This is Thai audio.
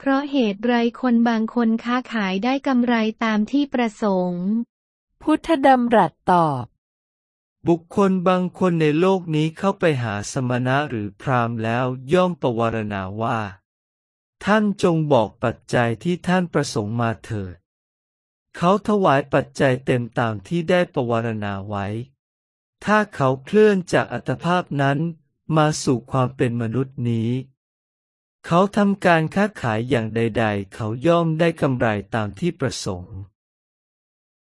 เพราะเหตุไรคนบางคนค้าขายได้กำไรตามที่ประสงค์ พุทธดำรัสตอบ บุคคลบางคนในโลกนี้เข้าไปหาสมณะหรือพราหมณ์แล้วย่อมประวารณาว่า ท่านจงบอกปัจจัยที่ท่านประสงค์มาเถิด เขาถวายปัจจัยเต็มตามที่ได้ประวารณาไว้ ถ้าเขาเคลื่อนจากอัตภาพนั้นมาสู่ความเป็นมนุษย์นี้ เขาทำการค้าขายอย่างใด ๆ เขาย่อมได้กำไรตามที่ประสงค์